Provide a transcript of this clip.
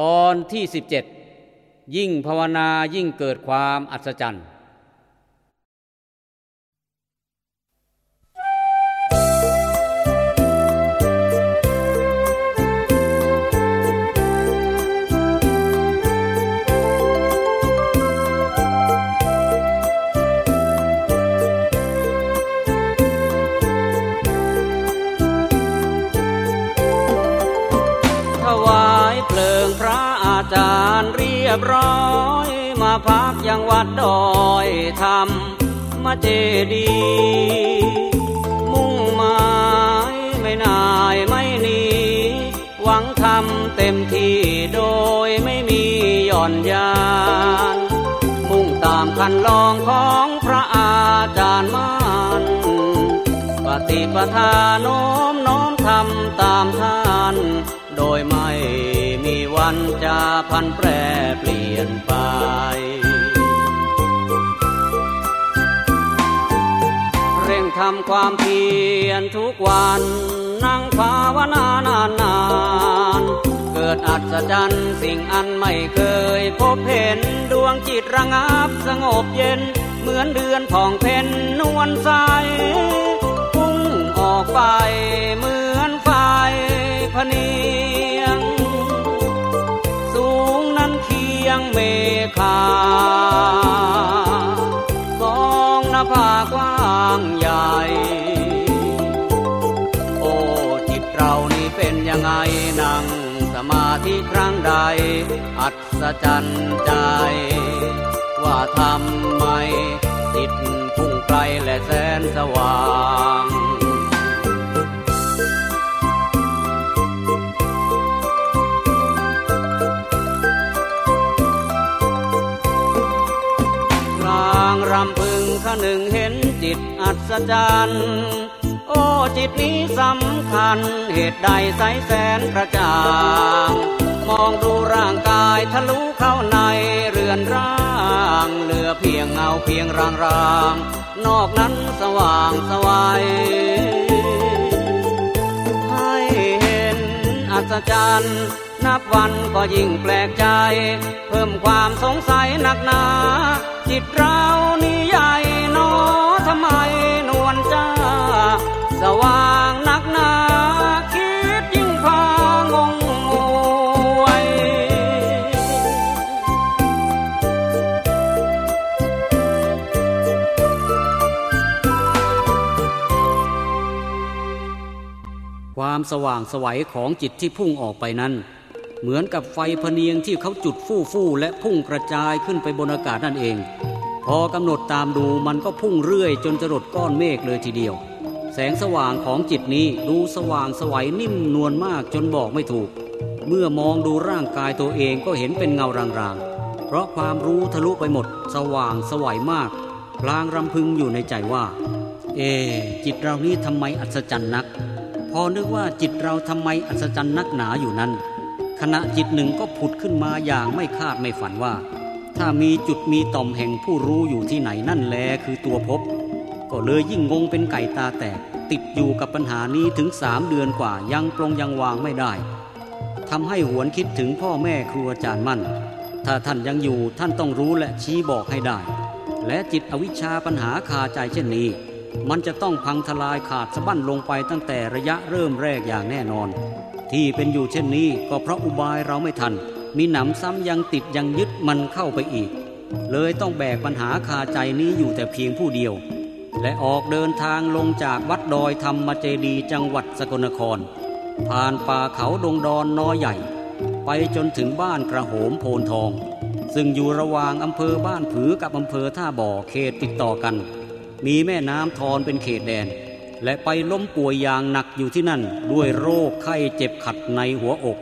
ตอนที่ 17 ยิ่งภาวนายิ่งเกิดความอัศจรรย์ ย์เรียบร้อยมาพักยังวัดดอยธรรมาเจดี มุ่งหมายไม่นายไม่หนีหวังทำเต็มที่โดยไม่มีหย่อนยาน มุ่งตามคันลองของพระอาจารย์มันปฏิปทาโน้มน้อมทำตามท่าน โดยไม่มีวันจะพันแปร ลี่ยนไป เร่งทำความเพียรทุกวัน นั่งภาวนานานนานๆเกิดอัศจรรย์สิ่งอันไม่เคยพบเห็นดวงจิตระงับสงบเย็น เหมือนเดือนผ่องเพ็ญนวลใสพุ่งออกไปเหมือนไฟพนี เมฆาสองหน้าผากว้างใหญ่ โอ้จิตเรานี่เป็นยังไงนั่งสมาธิครั้งใด อัศจรรย์ใจ ว่าทำไมจิตพุ่งไกลและแสนสว่าง พึงขหนึ่งเห็นจิตอัศจรรย์ โอ้จิตนี้สำคัญ เหตุใดใสแสนกระจ่าง มองดูร่างกายทะลุเข้าในเรือนร่าง เหลือเพียงเงาเพียงรางราง นอกนั้นสว่างสวัยให้เห็นอัศจรรย์นับวันก็ยิ่งแปลกใจ เพิ่มความสงสัยหนักหนา จิตเร ความสว่างสวัยของจิตที่พุ่งออกไปนั้น เหมือนกับไฟพเนียงที่เขาจุดฟู่ฟู่และพุ่งกระจายขึ้นไปบนอากาศนั่นเอง พอกำหนดตามดูมันก็พุ่งเรื่อย จนจะรดก้อนเมฆเลยทีเดียว แสงสว่างของจิตนี้ดูสว่างสวัยนิ่มนวลมากจนบอกไม่ถูก เมื่อมองดูร่างกายตัวเองก็เห็นเป็นเงารางๆ เพราะความรู้ทะลุไปหมด สว่างสวัยมากพลางรำพึงอยู่ในใจว่า เอ จิตเรานี้ทำไมอัศจรรย์นัก พอนึกว่าจิตเราทำไมอัศจรรย์นักหนาอยู่นั้น ขณะจิตหนึ่งก็ผุดขึ้นมาอย่างไม่คาดไม่ฝันว่า ถ้ามีจุดมีต่อมแห่งผู้รู้อยู่ที่ไหนนั่นแลคือตัวพบ ก็เลยยิ่งงงเป็นไก่ตาแตก ติดอยู่กับปัญหานี้ถึงสามเดือนกว่ายังปรงยังวางไม่ได้ทำให้หวนคิดถึงพ่อแม่ครูอาจารย์มั่น ถ้าท่านยังอยู่ท่านต้องรู้และชี้บอกให้ได้ และจิตอวิชชาปัญหาคาใจเช่นนี้ มันจะต้องพังทลายขาดสะบั้นลงไปตั้งแต่ระยะเริ่มแรกอย่างแน่นอน ที่เป็นอยู่เช่นนี้ก็เพราะอุบายเราไม่ทัน มีหนำซ้ำยังติดยังยึดมันเข้าไปอีก เลยต้องแบกปัญหาคาใจนี้อยู่แต่เพียงผู้เดียว และออกเดินทางลงจากวัดดอยธรรมเจดีจังหวัดสกลนคร ผ่านป่าเขาดงดอนน้อยใหญ่ ไปจนถึงบ้านกระโหมโพนทอง ซึ่งอยู่ระหว่างอำเภอบ้านผือกับอำเภอท่าบ่อเขตติดต่อกัน มีแม่น้ำทอนเป็นเขตแดน และไปล้มป่วยอย่างหนักอยู่ที่นั่น ด้วยโรคไข้เจ็บขัดในหัวอก